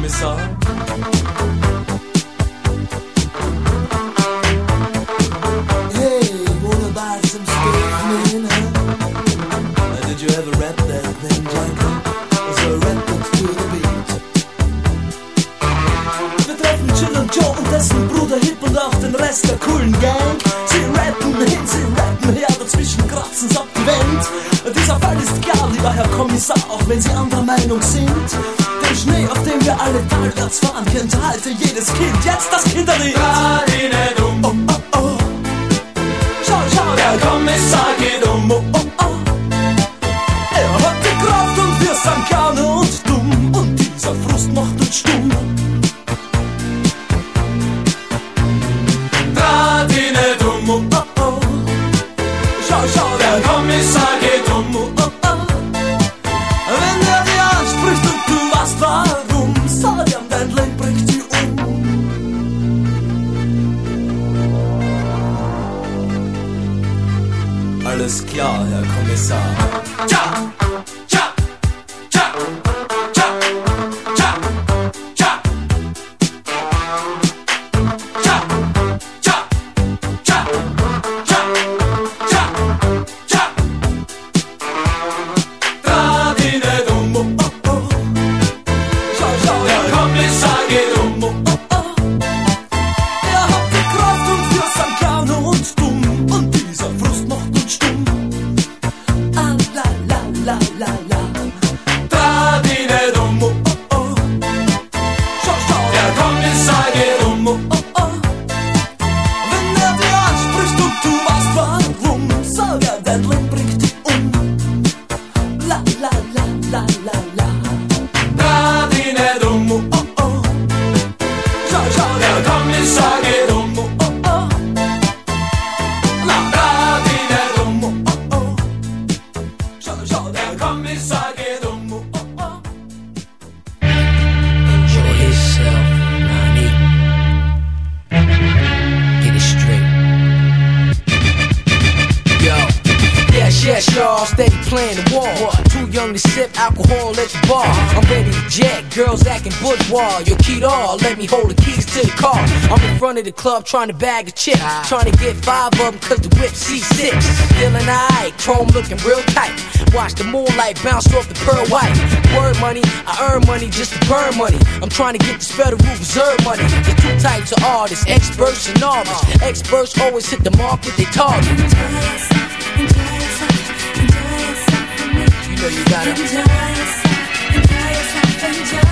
Kommissar. Hey, wanna buy some man? Did you ever rap that thing, it to the beat. Wir treffen Chill und Joe und dessen Bruder Hip und auch den Rest der coolen Gang. Sie rappen sie rappen dazwischen die. Dieser Fall ist klar, lieber Herr Kommissar, auch wenn Sie anderer Meinung sind. Schnee, auf dem wir alle talwärts fahren, kennt halte jedes Kind. Jetzt das Kinderlied. Oh, oh, oh. Schau, schau, der Kommissar Yo, keyed all, let me hold the keys to the car. I'm in front of the club trying to bag a chick. Trying to get five of them cause the whip C6. Feeling alright, chrome looking real tight. Watch the moonlight bounce off the pearl white. Word money, I earn money just to burn money. I'm trying to get this Federal Reserve money. There's two types of artists, experts and novice. Experts always hit the mark with their target. You know you gotta. Parks out,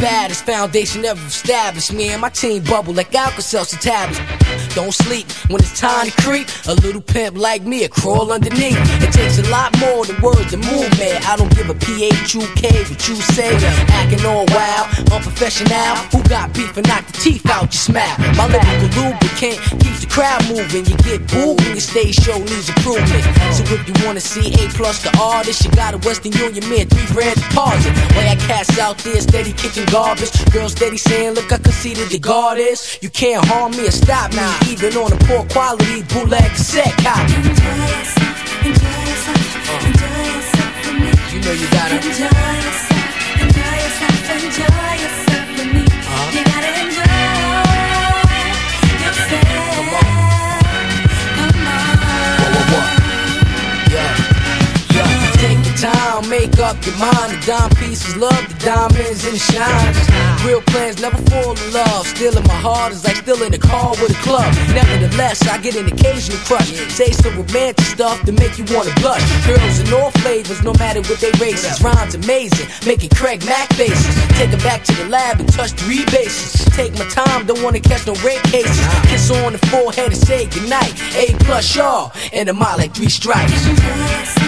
baddest foundation ever established. Me and my team bubble like Alka-Seltzer tablets. Don't sleep when it's time to creep. A little pimp like me, a crawl underneath. It takes a lot more than words to move, man. I don't give a what you say. Acting all wild, unprofessional. Who got beef and knock the teeth out your smile? My lyrical lubricant keeps the crowd moving. You get booed when your stage show needs improvement. So if you wanna see A plus the artist, you got a Western Union man, three grand deposit. Way I cast out there, steady kicking garbage. Girls steady saying, look, I conceded the guard is. You can't harm me or stop me, even on a poor quality bootleg set copy. Enjoy yourself, enjoy yourself, enjoy yourself for me. You know you gotta enjoy yourself, enjoy yourself, enjoy yourself for me. Uh. You gotta enjoy. Time, make up your mind. The dime pieces, love the diamonds and shine. Real plans never fall in love. Still in my heart is like still in a car with a club. Nevertheless, I get an occasional crush. Say some romantic stuff to make you wanna blush. Girls in all flavors, no matter what they races. Rhymes amazing, making Craig Mac faces. Take it back to the lab and touch three bases. Take my time, don't wanna catch no rape cases. Kiss on the forehead and say goodnight. A plus y'all, and a mile like three stripes.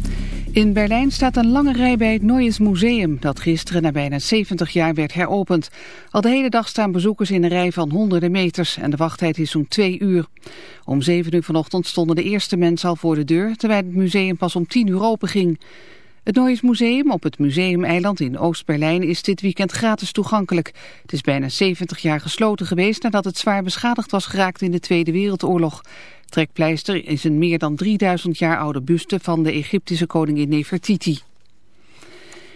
In Berlijn staat een lange rij bij het Neues Museum, dat gisteren na bijna 70 jaar werd heropend. Al de hele dag staan bezoekers in een rij van honderden meters en de wachttijd is zo'n twee uur. Om 7 uur vanochtend stonden de eerste mensen al voor de deur, terwijl het museum pas om 10 uur open ging. Het Neues Museum op het Museumeiland in Oost-Berlijn is dit weekend gratis toegankelijk. Het is bijna 70 jaar gesloten geweest nadat het zwaar beschadigd was geraakt in de Tweede Wereldoorlog. Trekpleister is een meer dan 3000 jaar oude buste van de Egyptische koningin Nefertiti.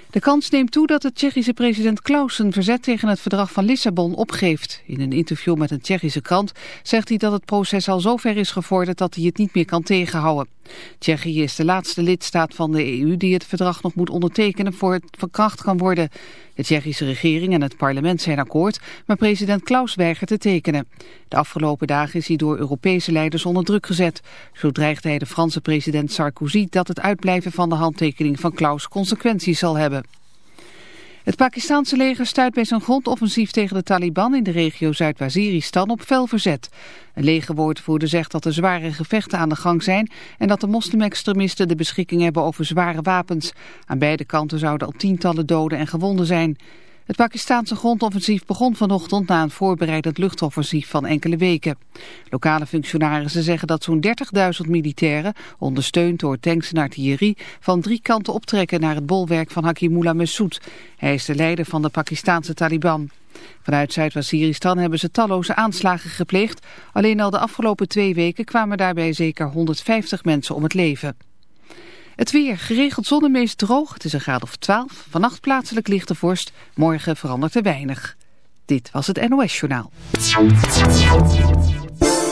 De kans neemt toe dat de Tsjechische president Klaus zijn verzet tegen het verdrag van Lissabon opgeeft. In een interview met een Tsjechische krant zegt hij dat het proces al zo ver is gevorderd dat hij het niet meer kan tegenhouden. Tsjechië is de laatste lidstaat van de EU die het verdrag nog moet ondertekenen voor het verkracht kan worden. De Tsjechische regering en het parlement zijn akkoord, maar president Klaus weigert te tekenen. De afgelopen dagen is hij door Europese leiders onder druk gezet. Zo dreigt hij de Franse president Sarkozy dat het uitblijven van de handtekening van Klaus consequenties zal hebben. Het Pakistanse leger stuit bij zijn grondoffensief tegen de Taliban in de regio Zuid-Waziristan op fel verzet. Een legerwoordvoerder zegt dat er zware gevechten aan de gang zijn en dat de moslimextremisten de beschikking hebben over zware wapens. Aan beide kanten zouden al tientallen doden en gewonden zijn. Het Pakistanse grondoffensief begon vanochtend na een voorbereidend luchtoffensief van enkele weken. Lokale functionarissen zeggen dat zo'n 30.000 militairen, ondersteund door tanks en artillerie, van drie kanten optrekken naar het bolwerk van Hakimullah Massoud. Hij is de leider van de Pakistanse Taliban. Vanuit Zuid-Waziristan hebben ze talloze aanslagen gepleegd. Alleen al de afgelopen twee weken kwamen daarbij zeker 150 mensen om het leven. Het weer, geregeld zonnemeest droog. Het is een graad of 12. Vannacht plaatselijk lichte vorst. Morgen verandert er weinig. Dit was het NOS Journaal.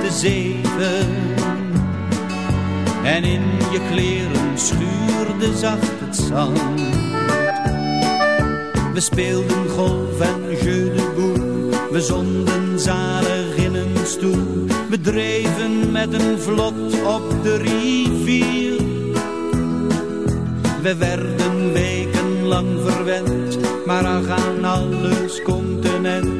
lichte zeven. En in je kleren schuurde zacht het zand. We speelden golf en jeu de boel. We zonden zalig in een stoel. We dreven met een vlot op de rivier. We werden wekenlang verwend, maar aan alles continent.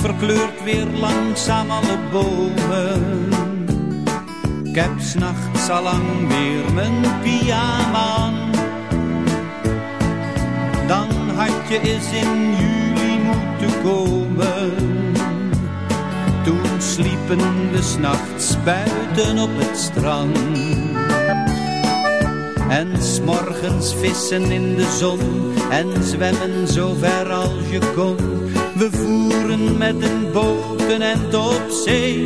Verkleurt weer langzaam alle bomen. Ik heb s'nachts al lang weer mijn pyjama eens in juli moeten komen. Toen sliepen we s'nachts buiten op het strand. En s'morgens vissen in de zon en zwemmen zo ver als je kon. We voeren met een boot end op zee.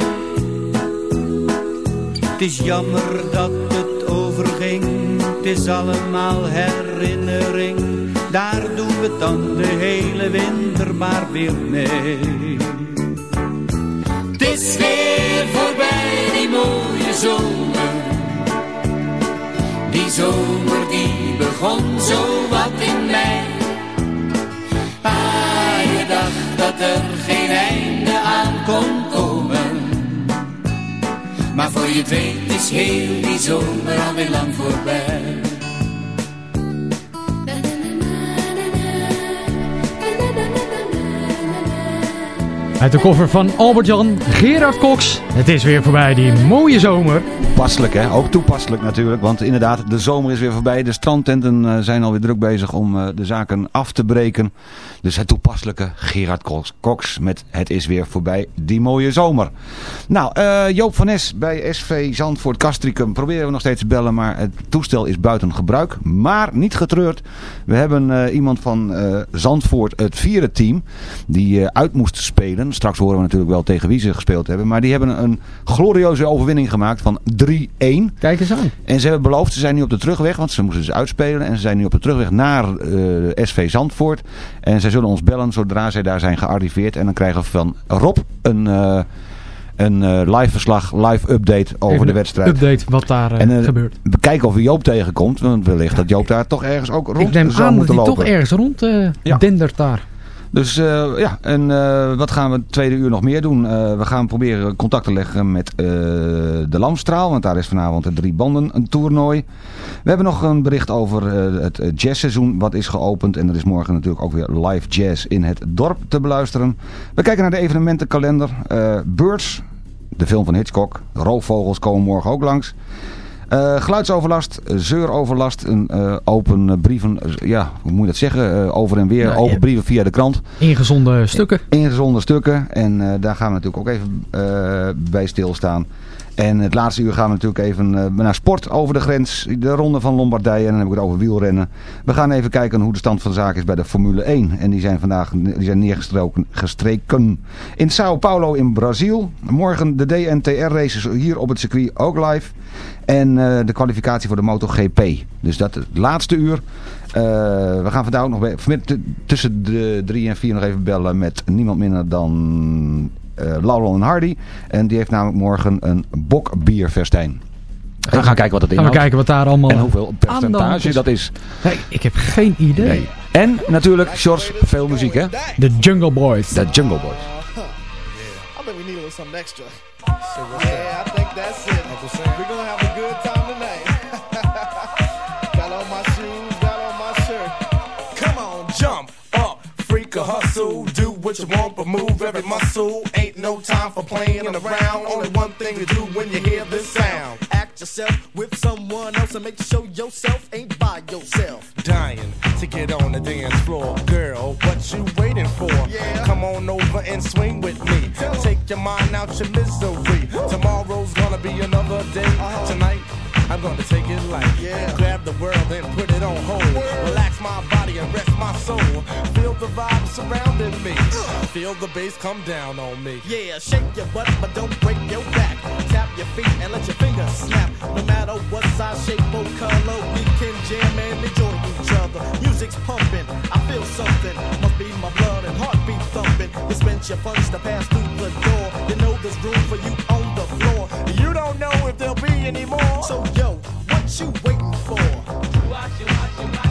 Het is jammer dat het overging, het is allemaal herinnering. Daar doen we dan de hele winter maar weer mee. Het is weer voorbij die mooie zomer. Die zomer die begon zo wat in mei. Ah, je dacht dat er geen einde aan kon komen. Maar voor je weet is heel die zomer alweer lang voorbij. Uit de koffer van Albert-Jan, Gerard Cox. Het is weer voorbij, die mooie zomer. Toepasselijk hè, ook toepasselijk natuurlijk. Want inderdaad, de zomer is weer voorbij. De strandtenten eh, zijn alweer druk bezig om eh, de zaken af te breken. Dus het toepasselijke Gerard Cox, met Het is weer voorbij, die mooie zomer. Nou, eh, Joop van Nes bij SV Zandvoort Castricum proberen we nog steeds te bellen. Maar het toestel is buiten gebruik. Maar niet getreurd. We hebben iemand van Zandvoort, het vierde team, die uit moest spelen. Straks horen we natuurlijk wel tegen wie ze gespeeld hebben. Maar die hebben glorieuze overwinning gemaakt van 3-1. Kijk eens aan. En ze hebben beloofd, ze zijn nu op de terugweg, want ze moesten dus uitspelen. En ze zijn nu op de terugweg naar eh, SV Zandvoort. En zij zullen ons bellen zodra zij daar zijn gearriveerd. En dan krijgen we van Rob een, eh, een eh, live verslag, live update over Even de een wedstrijd. Update wat daar eh, En eh, gebeurt. bekijken of Joop tegenkomt. Want wellicht dat Joop daar toch ergens ook rond Ik neem zou aan dat hij lopen. toch ergens rond Ja. dendert daar. Dus eh, ja, en eh, wat gaan we het tweede uur nog meer doen? Eh, we gaan proberen contact te leggen met de Lamstraal, want daar is vanavond het drie banden een toernooi. We hebben nog een bericht over het jazzseizoen wat is geopend. En er is morgen natuurlijk ook weer live jazz in het dorp te beluisteren. We kijken naar de evenementenkalender. Birds, de film van Hitchcock. Roofvogels komen morgen ook langs. Eh, geluidsoverlast, zeuroverlast, een eh, open eh, brieven, ja, hoe moet je dat zeggen, over en weer, Nou, open ja. brieven via de krant. Ingezonde stukken. Ingezonde stukken en daar gaan we natuurlijk ook even bij stilstaan. En het laatste uur gaan we natuurlijk even eh, naar sport over de grens. De ronde van Lombardije en dan heb ik het over wielrennen. We gaan even kijken hoe de stand van zaken is bij de Formule 1. En die zijn vandaag die zijn neergestreken gestreken in Sao Paulo in Brazil. Morgen de DNTR races hier op het circuit ook live. En eh, de kwalificatie voor de MotoGP. Dus dat het laatste uur. Eh, we gaan vandaag ook nog bij, tussen de drie en vier nog even bellen met niemand minder dan Laurel en Hardy. En die heeft namelijk morgen een bokbierfestijn. We gaan kijken wat het Gaan we inhoudt. kijken wat daar allemaal En hoeveel percentage is. dat is. Nee, ik heb geen idee. Nee. En natuurlijk, Sjors, veel muziek hè. De Jungle Boys. De Jungle Boys. I think we need a little something extra. Yeah, I think that's it. We're gonna have a good time what you want, but move every muscle. Ain't no time for playing around. Only one thing to do when you hear this sound. Act yourself with someone else and make sure yourself ain't by yourself. Dying to get on the dance floor, girl. What you waiting for? Yeah. Come on over and swing with me. Take your mind out your misery. Tomorrow's gonna be another day. Uh-huh. Tonight. I'm gonna take it light. Yeah. Grab the world and put it on hold. Relax my body and rest my soul. Feel the vibe surrounding me. Feel the bass come down on me. Yeah, shake your butt, but don't break your back. Tap your feet and let your fingers snap. No matter what size, shape, or color, we can jam and enjoy each other. Music's pumping, I feel something. Must be my blood and heartbeat thumping. Spent your funds to pass through the door. You know there's room for you on the floor. You don't know if there'll be any more. So yo, what you waiting for?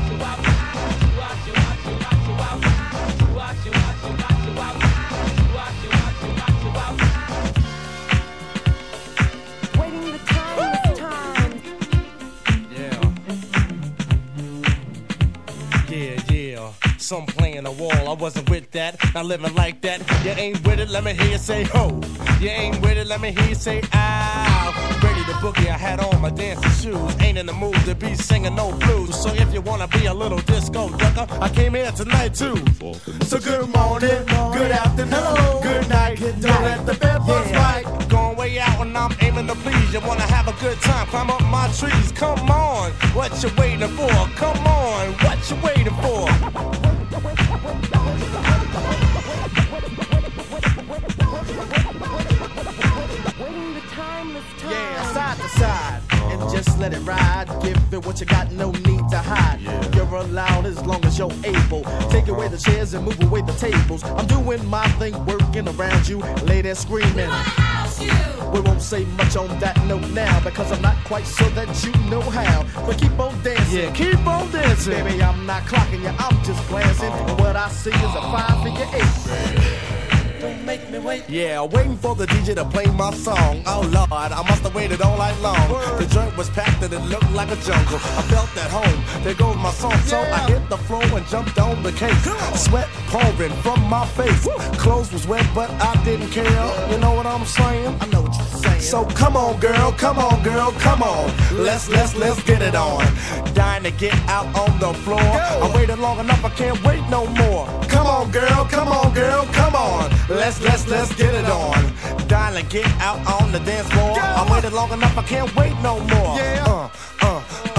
Some playing the wall, I wasn't with that. Not living like that. You ain't with it, let me hear you say ho. You ain't with it, let me hear you say ow. Ready to boogie, I had on my dancing shoes. Ain't in the mood to be singing no blues. So if you wanna be a little disco ducker, I came here tonight too. So good morning, good afternoon, good night. Don't let the bed bugs bite. Going way out when I'm aiming to please. You wanna have a good time, climb up my trees. Come on, what you waiting for? Come on, what you waiting for? Let it ride. Give it what you got, no need to hide. You're allowed as long as you're able. Take away the chairs and move away the tables. I'm doing my thing, working around you. Lay there screaming. We won't say much on that note now because I'm not quite sure that you know how. But keep on dancing. Yeah, keep on dancing. Baby, I'm not clocking you, I'm just glancing. And what I see is a five figure eight. Make me wait. Yeah, waiting for the DJ to play my song. Oh Lord, I must have waited all night long. The joint was packed and it looked like a jungle. I felt at home. There goes my song. So I hit the floor and jumped on the case. Sweat pouring from my face. Clothes was wet, but I didn't care. You know what I'm saying? I know what you're saying. So come on, girl, come on, girl, come on. Let's let's let's get it on. Dying to get out on the floor. I waited long enough, I can't wait no more. Come on, girl, come on, girl, come on. Let's let's let's get it on. Darling, get out on the dance floor. I waited long enough, I can't wait no more. Yeah. Uh, uh, uh, uh,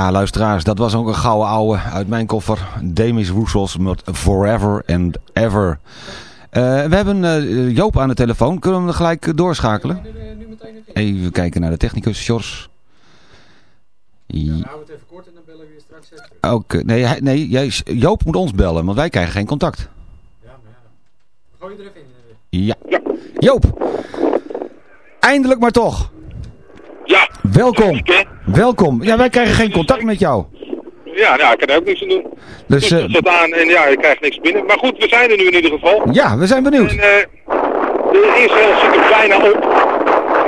Ja, luisteraars, dat was ook een gouden ouwe uit mijn koffer. Demis Roussos met Forever and Ever. Eh, we hebben eh, Joop aan de telefoon. Kunnen we hem gelijk eh, doorschakelen? Even kijken naar de technicus, Sjors. Ja, Nou, het even kort en dan bellen we weer straks even. Oké, nee, nee Joop moet ons bellen, want wij krijgen geen contact. Gooi je er even in. Ja. Joop, eindelijk maar toch. Ja. Welkom. Welkom. Ja, wij krijgen geen contact met jou. Ja, nou, ik kan er ook niks aan doen. Dus Dus dat zet aan en ja, je krijgt niks binnen. Maar goed, we zijn er nu in ieder geval. ja, we zijn benieuwd. En eh, de eerste helft zit er bijna op.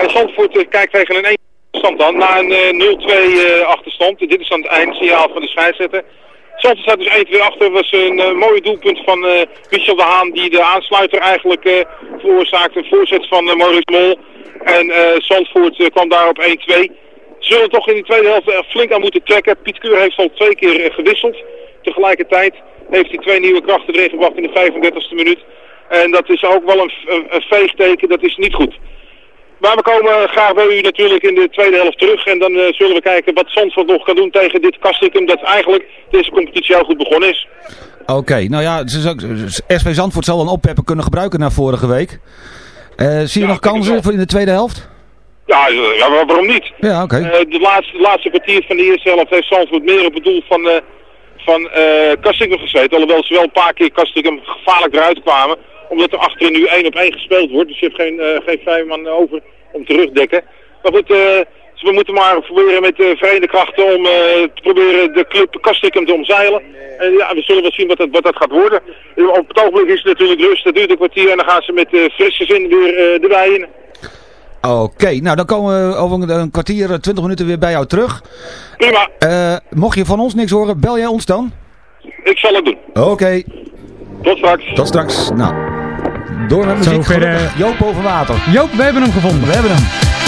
En Zandvoort eh, kijkt tegen een 1 stand aan, na een eh, 0-2 eh, achterstand. Dit is dan het eindsignaal van de scheidsrechter. Zandvoort staat dus 1-2 achter. was een eh, mooi doelpunt van eh, Michel de Haan, die de aansluiter eigenlijk eh, veroorzaakte. Voorzet van eh, Maurice Mol. En Zandvoort kwam daar op 1-2. Zullen toch in de tweede helft flink aan moeten trekken. Piet Keur heeft al twee keer gewisseld. Tegelijkertijd heeft hij twee nieuwe krachten erin gebracht in de 35e minuut. En dat is ook wel een, een, een veegteken, dat is niet goed. Maar we komen graag bij u natuurlijk in de tweede helft terug. En dan eh, zullen we kijken wat Zandvoort nog kan doen tegen dit Kastikum. Dat eigenlijk deze competitie heel goed begonnen is. Oké, nou ja, SV Zandvoort zal een oppeppen kunnen gebruiken na vorige week. Eh, zie je nog kansen voor in de tweede helft? Ja, eh, ja waarom niet? Ja, oké. De, laatste, laatste kwartier van de eerste helft heeft Zandvoort meer op het doel van, eh van Kastikum gezeten. Alhoewel ze wel een paar keer Kastikum gevaarlijk eruit kwamen. Omdat er achterin nu één op één gespeeld wordt. Dus je hebt geen, eh, geen vijf man over om terugdekken. Maar goed, eh, dus we moeten maar proberen met de verenigde krachten om eh, te proberen de club Kastikum te omzeilen. En ja, we zullen wel zien wat dat, wat dat gaat worden. Eh, Op het ogenblik is het natuurlijk rust. Dat duurt een kwartier en dan gaan ze met eh frisse zin weer eh erbij in. Oké, nou dan komen we over een, kwartier, eh, twintig minuten weer bij jou terug. Prima. Eh, mocht je van ons niks horen, bel jij ons dan? Ik zal het doen. Oké. Tot straks. Tot straks. Nou, door met muziek. Zover, eh, Joop over water. Joop, we hebben hem gevonden. We hebben hem.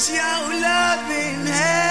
Put your loving hand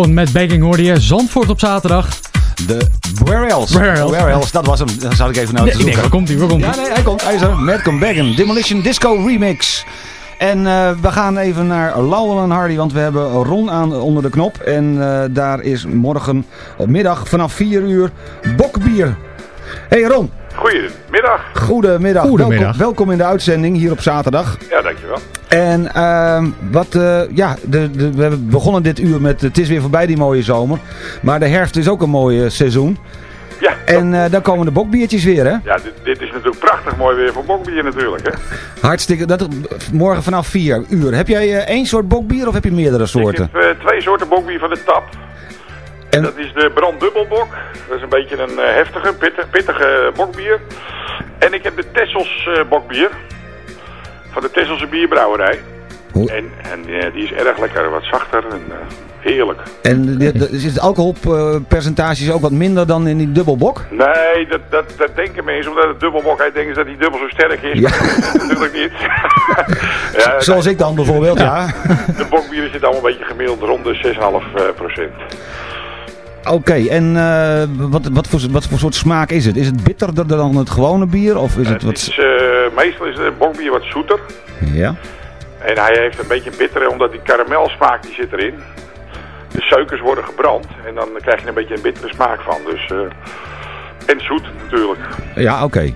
Metcon met Begging hoorde je. Zandvoort op zaterdag. De Where Else. Where Else. Where Else, dat was hem. Dan zal ik even nou Nee, te zoeken. waar komt hij? Waar komt Ja, hij? nee, hij komt. Hij is er. Madcom Baggin. Demolition Disco Remix. En eh, we gaan even naar Lowell en Hardy, want we hebben Ron aan onder de knop. En eh, daar is morgen middag vanaf 4 uur bokbier. Hey Ron, Goedemiddag. goedemiddag. Welkom, welkom in de uitzending hier op zaterdag. Ja, dankjewel. En ehm, wat, eh, ja, de, de, we hebben begonnen dit uur met het is weer voorbij die mooie zomer. Maar de herfst is ook een mooi eh, seizoen. Ja. En eh, dan komen de bokbiertjes weer hè. Ja, dit, dit is natuurlijk prachtig mooi weer voor bokbier natuurlijk, hè. Hartstikke, dat, morgen vanaf 4 uur. Heb jij eh, één soort bokbier of heb je meerdere soorten? Ik heb eh, twee soorten bokbier van de tap. En- Dat is de branddubbelbok. Dat is een beetje een eh, heftige, pittige, pittige bokbier. En ik heb de Tessels eh, bokbier. Van de Tesselse bierbrouwerij. Hoe- En, en eh, die is erg lekker, wat zachter en heerlijk. En de, de, is het alcoholpercentage ook wat minder dan in die dubbelbok? Nee, dat, dat, dat denken mensen, omdat het dubbelbok denken ze dat hij dubbel zo sterk is. Ja. Natuurlijk niet. ja, Zoals ik dan bijvoorbeeld, ja. De bokbieren zitten allemaal een beetje gemiddeld rond de 6,5 procent. Oké, en eh, wat, wat, voor, wat voor soort smaak is het? Is het bitterder dan het gewone bier? Of is het Het wat... is, eh, meestal is het bokbier wat zoeter. Ja. En hij heeft een beetje bittere, omdat die karamelsmaak die zit erin. De suikers worden gebrand en dan krijg je een beetje een bittere smaak van. Dus, eh, en zoet natuurlijk. Ja, oké.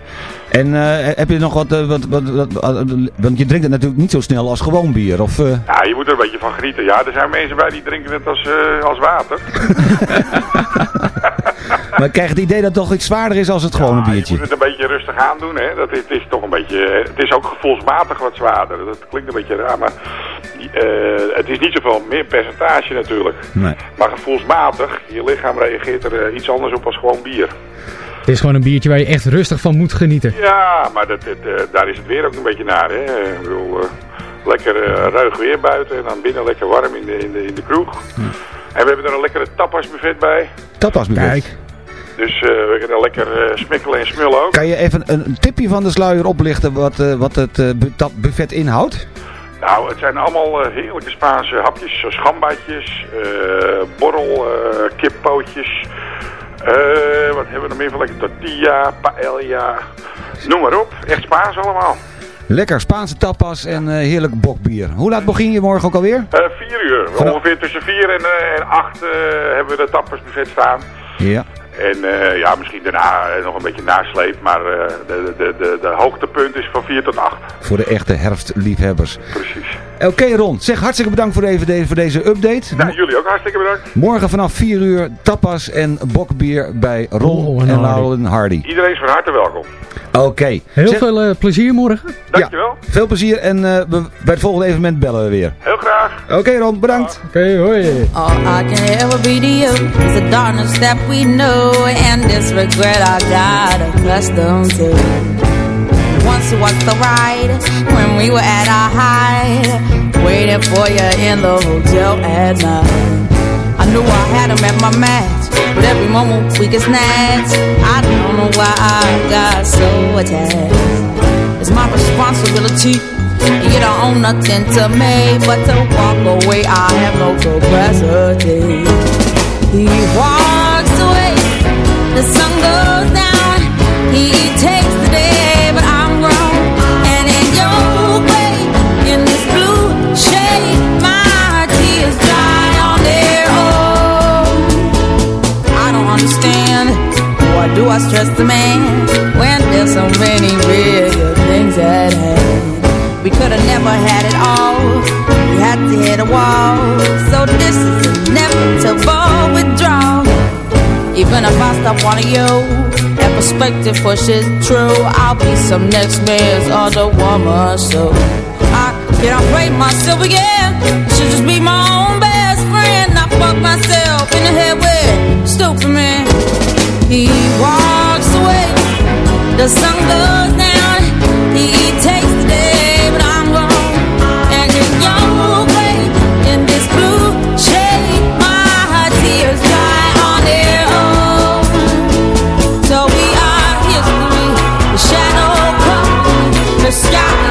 En eh, heb je nog wat, eh, wat, wat, wat- Want je drinkt het natuurlijk niet zo snel als gewoon bier, of... eh? Ja, je moet er een beetje van genieten. Ja, er zijn mensen bij die drinken het als, als water. Maar ik krijg het idee dat het toch iets zwaarder is als het gewone Je biertje. moet het een beetje rustig aandoen. Hè. Dat is, het is toch een beetje, het is ook gevoelsmatig wat zwaarder. Dat klinkt een beetje raar, maar het is niet zoveel meer percentage natuurlijk. Nee. Maar gevoelsmatig, je lichaam reageert er iets anders op als gewoon bier. Het is gewoon een biertje waar je echt rustig van moet genieten. Ja, maar dat, dat, eh, daar is het weer ook een beetje naar. Hè. Ik bedoel, eh, lekker eh, ruig weer buiten en dan binnen lekker warm in de, in de, in de kroeg. En we hebben er een lekkere tapasbuffet bij. Tapasbuffet. Kijk. Dus eh, we kunnen lekker eh, smikkelen en smullen ook. Kan je even een, tipje van de sluier oplichten wat, eh, wat het eh, dat buffet inhoudt? Nou, het zijn allemaal heerlijke Spaanse hapjes. zoals Gambaatjes, eh, borrel, eh, kippootjes. Eh, wat hebben we nog meer van lekker tortilla, paella. Noem maar op. Echt Spaans allemaal. Lekker Spaanse tapas en eh, heerlijk bokbier. Hoe laat begin je morgen ook alweer? Eh vier uur. Vanaf- Ongeveer tussen vier en, eh, en acht eh, hebben we de tappersbuffet staan. Ja. En eh, ja, misschien daarna eh, nog een beetje nasleep. Maar eh, de, de, de, de hoogtepunt is van 4 tot 8. Voor de echte herfstliefhebbers. Precies. Oké Ron, zeg hartstikke bedankt voor, even deze, voor deze update. Nou, jullie ook hartstikke bedankt. Morgen vanaf 4 uur tapas en bokbier bij Ron Ron en en Hardy. Laurel en Hardy. Iedereen is van harte welkom. Oké. Heel Zeg- veel plezier morgen. Dankjewel. Veel plezier en eh, we- bij het volgende evenement bellen we weer. Heel graag. Oké Ron, bedankt. Oké, hoi. All I can ever be to you is the darkness that we know and this regret I got accustomed to. Once was the ride when we were at our height, waiting for you in the hotel at night. I knew I had him at my match, but every moment we get snatched. I don't know why I got so attached. It's my responsibility. You don't own nothing to me but to walk away. I have no capacity. He walks I stress the man when there's so many bigger things at hand? We could have never had it all. We had to hit a wall. So this is inevitable withdrawal. Even if I stop wanting you, that perspective pushes true. I'll be some next man's other woman. So I can't break myself again. I Should just be my own best friend. I fuck myself in the head with stupid man. He walks away. The sun goes down. He takes the day, but I'm gone. And in your way, in this blue shade, my tears dry on their own. So we are history. The shadow comes, the sky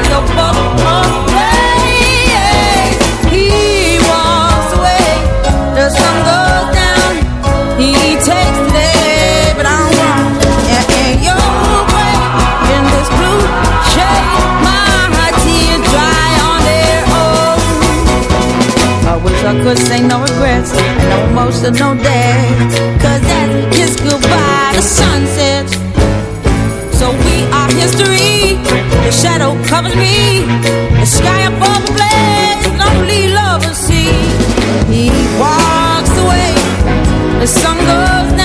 could say no regrets and no emotional debt. Cause we kiss goodbye, the sun sets. So we are history. The shadow covers me. The sky above the blaze, only lovers see. He walks away. The sun goes down.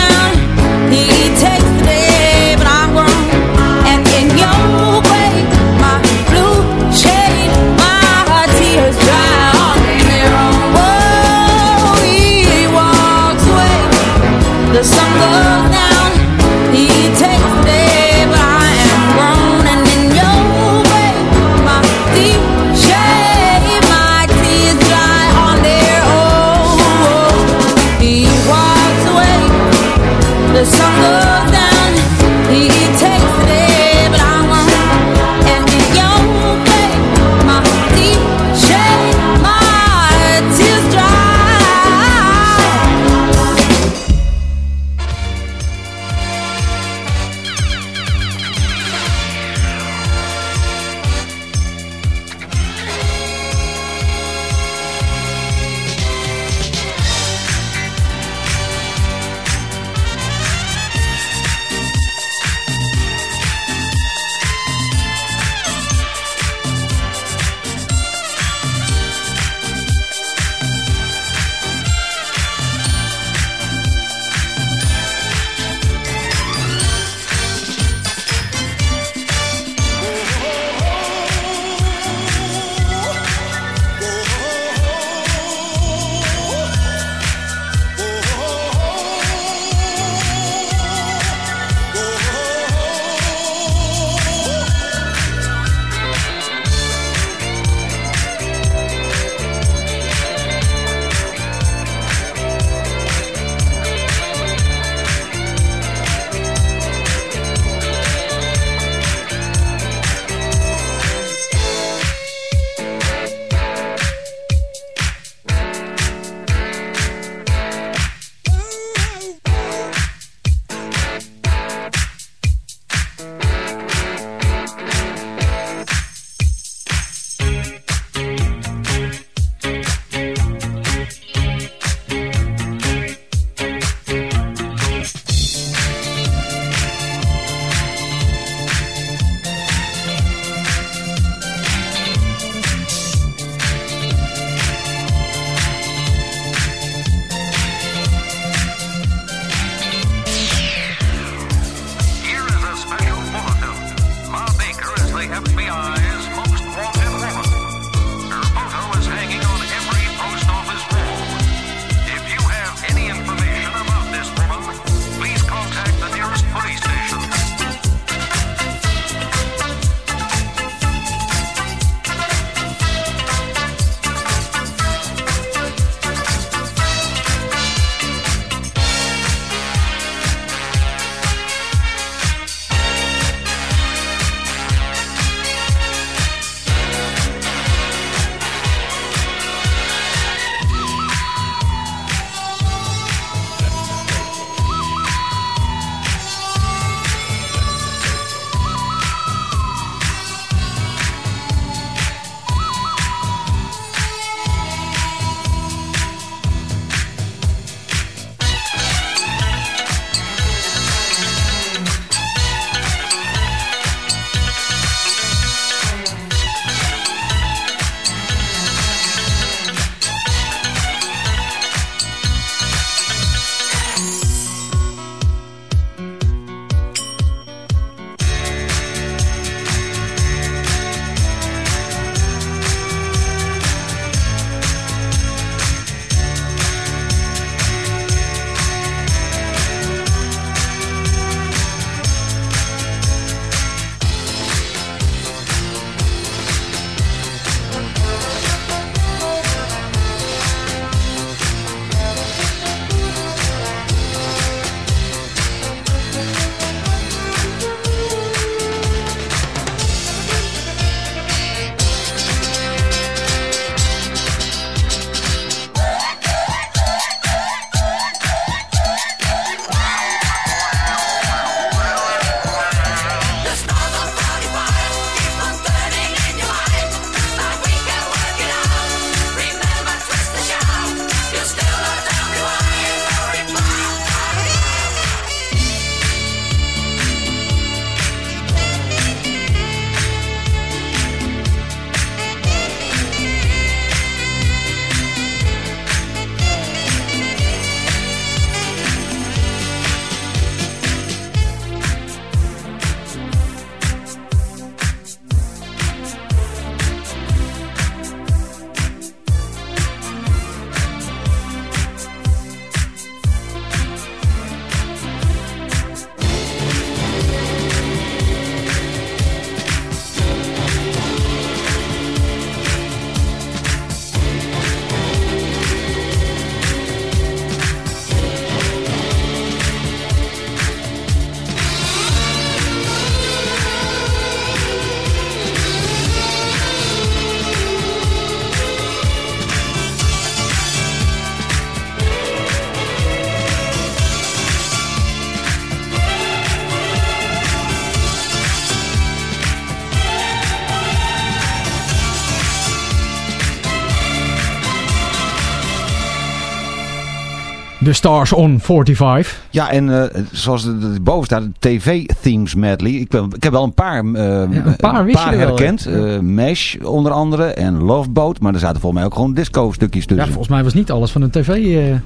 De Stars on 45. Ja, en eh, zoals er boven staat, TV-themes medley. Ik, ben, ik heb wel een paar, uh, een paar, wel, herkend. Uh, Mesh onder andere en Loveboat. Maar er zaten volgens mij ook gewoon disco-stukjes tussen. Ja, volgens mij was niet alles van de tv.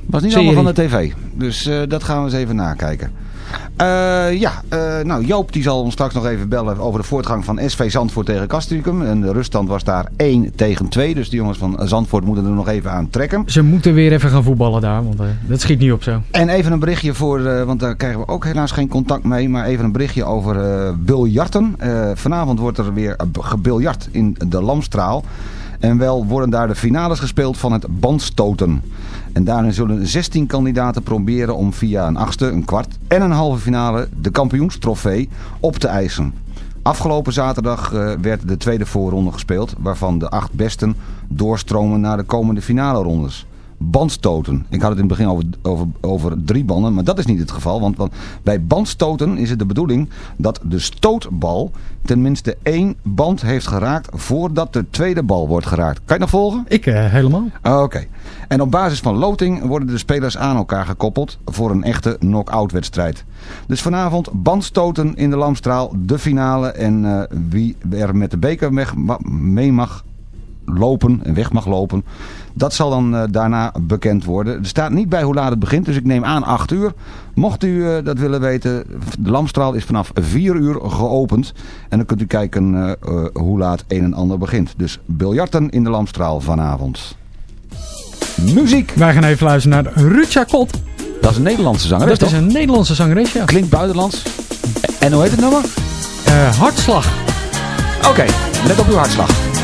Was niet allemaal van de tv. Dus dat gaan we eens even nakijken. Uh, ja, uh, nou Joop die zal ons straks nog even bellen over de voortgang van SV Zandvoort tegen Castricum. En de ruststand was daar 1 tegen 2. Dus de jongens van Zandvoort moeten er nog even aan trekken. Ze moeten weer even gaan voetballen daar, want uh, dat schiet niet op zo. En even een berichtje voor, want daar krijgen we ook helaas geen contact mee. Maar even een berichtje over biljarten. vanavond wordt er weer gebiljart in de Lamstraal. En wel worden daar de finales gespeeld van het bandstoten. En daarin zullen 16 kandidaten proberen om via een achtste, een kwart en een halve finale de kampioenstrofee op te eisen. Afgelopen zaterdag uh, werd de tweede voorronde gespeeld, waarvan de acht besten doorstromen naar de komende finale rondes bandstoten. Ik had het in het begin over, over, over drie banden, maar dat is niet het geval. Want, want bij bandstoten is het de bedoeling dat de stootbal tenminste één band heeft geraakt voordat de tweede bal wordt geraakt. Kan je nog volgen? Ik uh, helemaal. Oké. En op basis van loting worden de spelers aan elkaar gekoppeld voor een echte knock-out wedstrijd. Dus vanavond bandstoten in de Lamstraal, de finale. En uh, wie er met de beker weg, mee mag lopen en weg mag lopen. Dat zal dan uh, daarna bekend worden. Er staat niet bij hoe laat het begint, dus ik neem aan 8 uur. Mocht u uh, dat willen weten, de Lamstraal is vanaf 4 uur geopend. En dan kunt u kijken uh, hoe laat een en ander begint. Dus biljarten in de Lamstraal vanavond. Muziek! Wij gaan even luisteren naar Ruud Kot. Dat is een Nederlandse zangeres, Dat is een Nederlandse zangeres, ja. Klinkt buitenlands. En hoe heet het nummer? hartslag. Oké, okay, let op uw hartslag.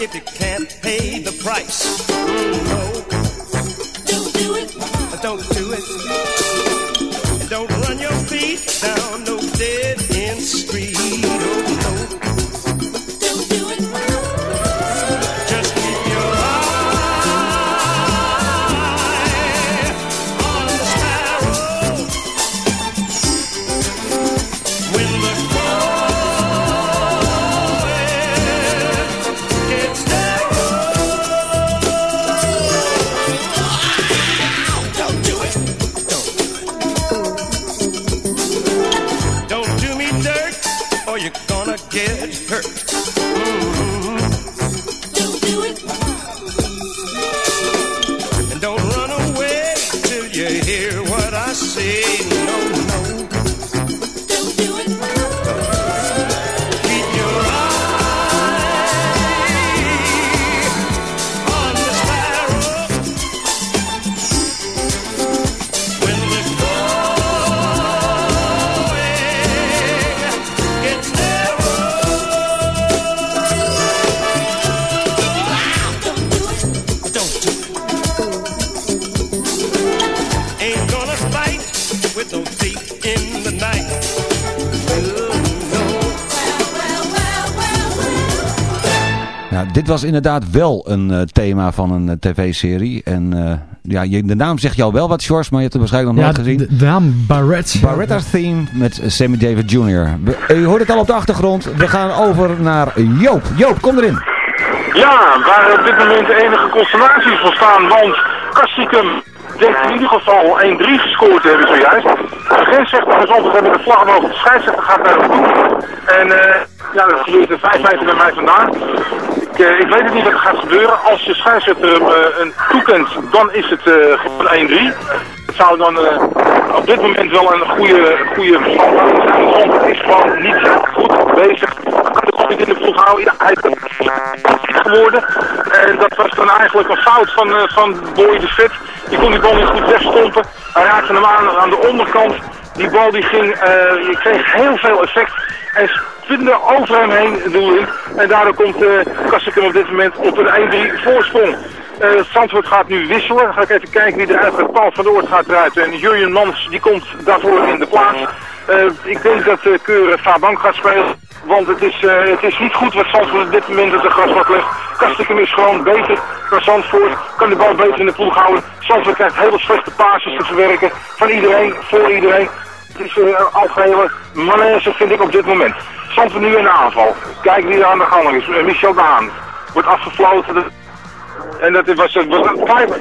If you can't pay the price. Dit was inderdaad wel een eh, thema van een eh, tv-serie. En eh, ja, je, de naam zegt jou wel wat, George, maar je hebt het waarschijnlijk nog Ja, nooit gezien. de, de naam Barrett. Barretta's Theme met Sammy David Jr. We- u hoort het al op de achtergrond. We gaan over naar Joop. Joop, kom erin. Ja, waar op dit moment de enige consternaties van staan, want Kastikum denkt in ieder geval 1-3 gescoord te hebben zojuist. De grensrechter van Zandvoort hebben de vlag omhoog, de scheidsrechter gaat naar toe. En eh, ja, dat gebeurt er 5 meter bij mij vandaan. Ik, eh, ik weet het niet wat er gaat gebeuren. Als de scheidsrechter hem eh, een toekent, dan is het eh, gewoon 1-3. Het zou dan op dit moment wel een goede, goede verstand zijn. Zandvoort is gewoon niet goed bezig. Het gewoon niet in de ploeg houden. Hij geworden. En dat was dan eigenlijk een fout van, van Boy de Vet. Die kon die bal niet goed wegstompen. Hij raakte hem aan, aan de onderkant. Die bal die ging, je kreeg heel veel effect. En spinde over hem heen, het doel in. En daardoor komt uh, op dit moment op een 1-3 voorsprong. Eh Zandvoort gaat nu wisselen. Ga ik even kijken wie er uit Paul van der Oort gaat eruit. En Jurjen Mans die komt daarvoor in de plaats. Eh, ik denk dat uh, Keur Fabank gaat spelen. Want het is, het is niet goed wat Zandvoort op dit moment op de grasmat legt. Kastikum is gewoon beter dan Zandvoort. Kan de bal beter in de ploeg houden. Zandvoort krijgt hele slechte passes te verwerken. Van iedereen, voor iedereen. Het is uh, algehele malaise vind ik op dit moment. Zandvoort nu in de aanval. Kijk wie er aan de gang is. Uh, Michel Daan. Wordt afgefloten. En dat was,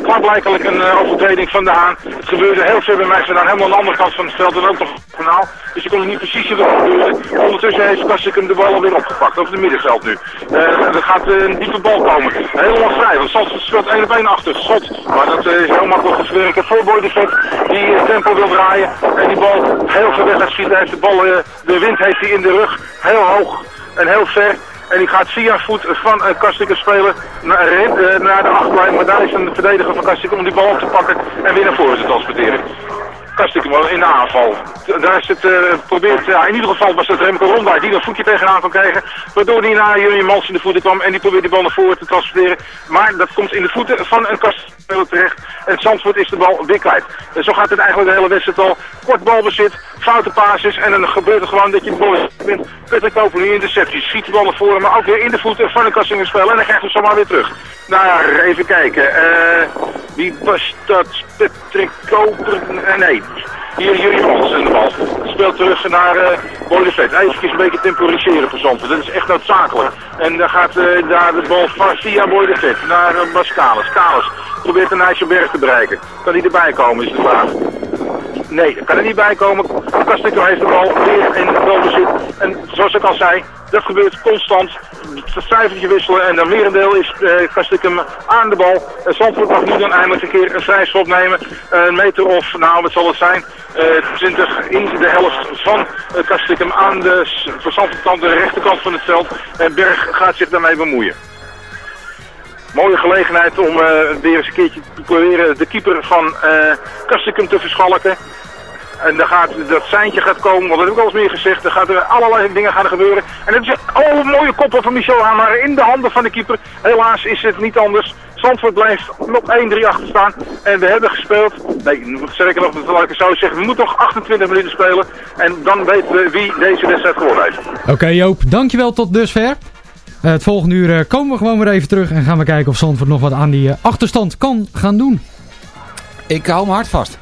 klaarblijkelijk een uh, overtreding van de Haan. Het gebeurde heel veel bij mij vandaan, helemaal aan de andere kant van het veld en ook nog kanaal. Dus ik kon niet precies zien wat er gebeurde. Ondertussen heeft Kastikum de bal alweer opgepakt, over het middenveld nu. Uh, er gaat uh, een diepe bal komen. Helemaal vrij, want Zandvoort speelt 1 op 1 achter. Schot, maar dat is heel makkelijk te verwerken. Voor Boy de Vet, die tempo wil draaien. En die bal heel ver weg gaat schieten. Heeft de bal, de wind heeft hij in de rug. Heel hoog en heel ver. En die gaat via voet van uh, Kastikum spelen naar, uh, naar de achterlijn. Maar daar is een verdediger van Kastikum om die bal op te pakken en weer naar voren te transporteren. Kastikum in de aanval. Daar is het uh, probeert, ja, in ieder geval was het Remco Ronda die een voetje tegenaan kon krijgen. Waardoor hij naar Jurjen Mans in de voeten kwam en die probeert die bal naar voren te transporteren. Maar dat komt in de voeten van een Kastikum terecht. En Zandvoort is de bal weer kwijt. En zo gaat het eigenlijk de hele wedstrijd al. Kort balbezit, foute passes en dan gebeurt het gewoon dat je de bal bent. Patrick Koper nu interceptie, schiet de bal naar voren, maar ook weer in de voeten van een Kastikum spel. En dan krijgt hij zomaar weer terug. Nou ja, even kijken. Uh, wie was dat? Koper? Nee. Hier Jurjen Mans in de bal. speelt terug naar uh, Boylevet. Even een beetje temporiseren voor Zandvoort. Dat is echt noodzakelijk. En dan gaat uh, daar de bal via Boylevet naar uh, Bas Kalis. Kalis probeert de Nijsselberg te bereiken. Kan hij erbij komen is de vraag. Nee, kan er niet bij komen. Kastikker heeft de bal weer in balbezit. En zoals ik al zei, dat gebeurt constant. Het cijfertje wisselen en dan merendeel is uh, aan de bal. Uh, Zandvoort mag nu dan eindelijk een keer een vrij nemen. Uh, een meter of, nou wat zal het zijn, 20 in de helft van uh, aan de, Zandvoort de rechterkant van het veld. En Berg gaat zich daarmee bemoeien. Mooie gelegenheid om weer eens een keertje te proberen de keeper van uh, Kastikum te verschalken. En dan gaat dat seintje gaat komen, want dat heb ik al eens meer gezegd. Er gaan er allerlei dingen gaan gebeuren. En het is oh, mooie koppen van Michel Hamer in de handen van de keeper. Helaas is het niet anders. Zandvoort blijft nog 1-3 achter staan. En we hebben gespeeld. Nee, zeker nog, wat ik zou zeggen. We moeten nog 28 minuten spelen. En dan weten we wie deze wedstrijd gewonnen heeft. Oké Joop, dankjewel tot dusver. Uh, het volgende uur uh, komen we gewoon weer even terug. En gaan we kijken of Zandvoort nog wat aan die uh, achterstand kan gaan doen. Ik hou me hard vast.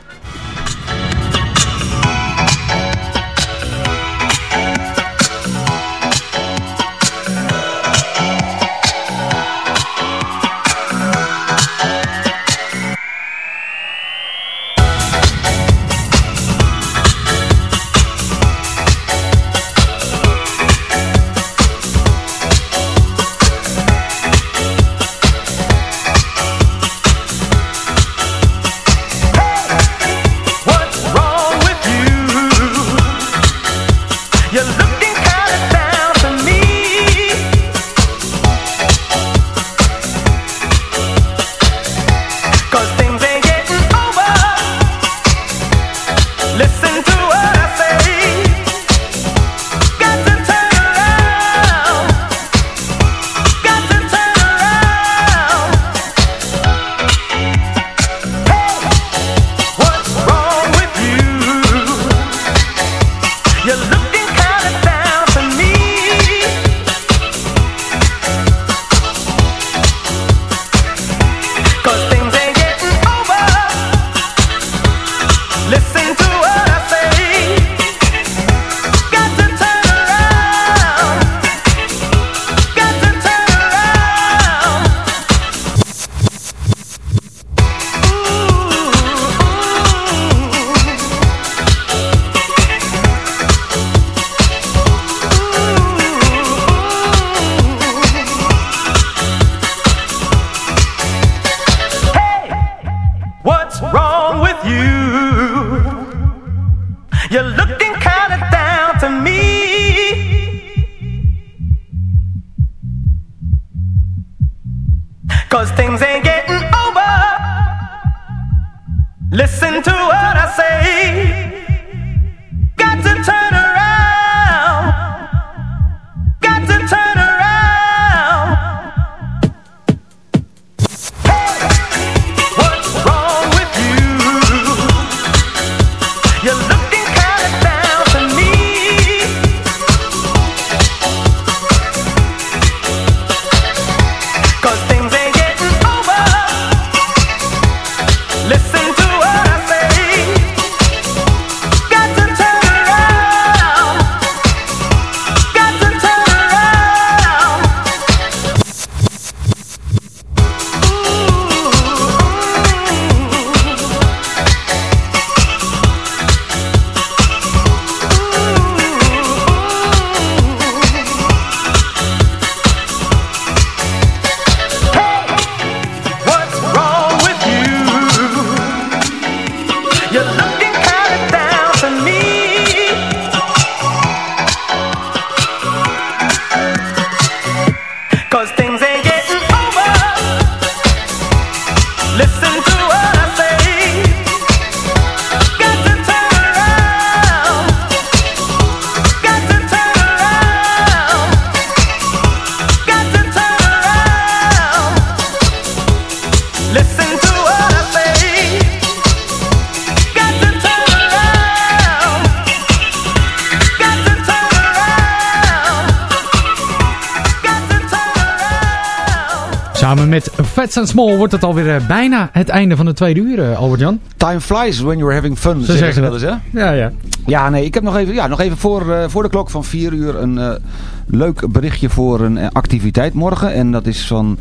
And Small wordt het alweer eh, bijna het einde van de tweede uur, eh, Albert-Jan. Time flies when you're having fun, Zo zeggen ze eens, hè? Ja, ja. Ja, nee, ik heb nog even, ja, nog even voor, eh, voor de klok van 4 uur een leuk berichtje voor een activiteit morgen. En dat is van...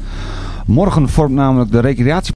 Morgen vormt namelijk de recreatie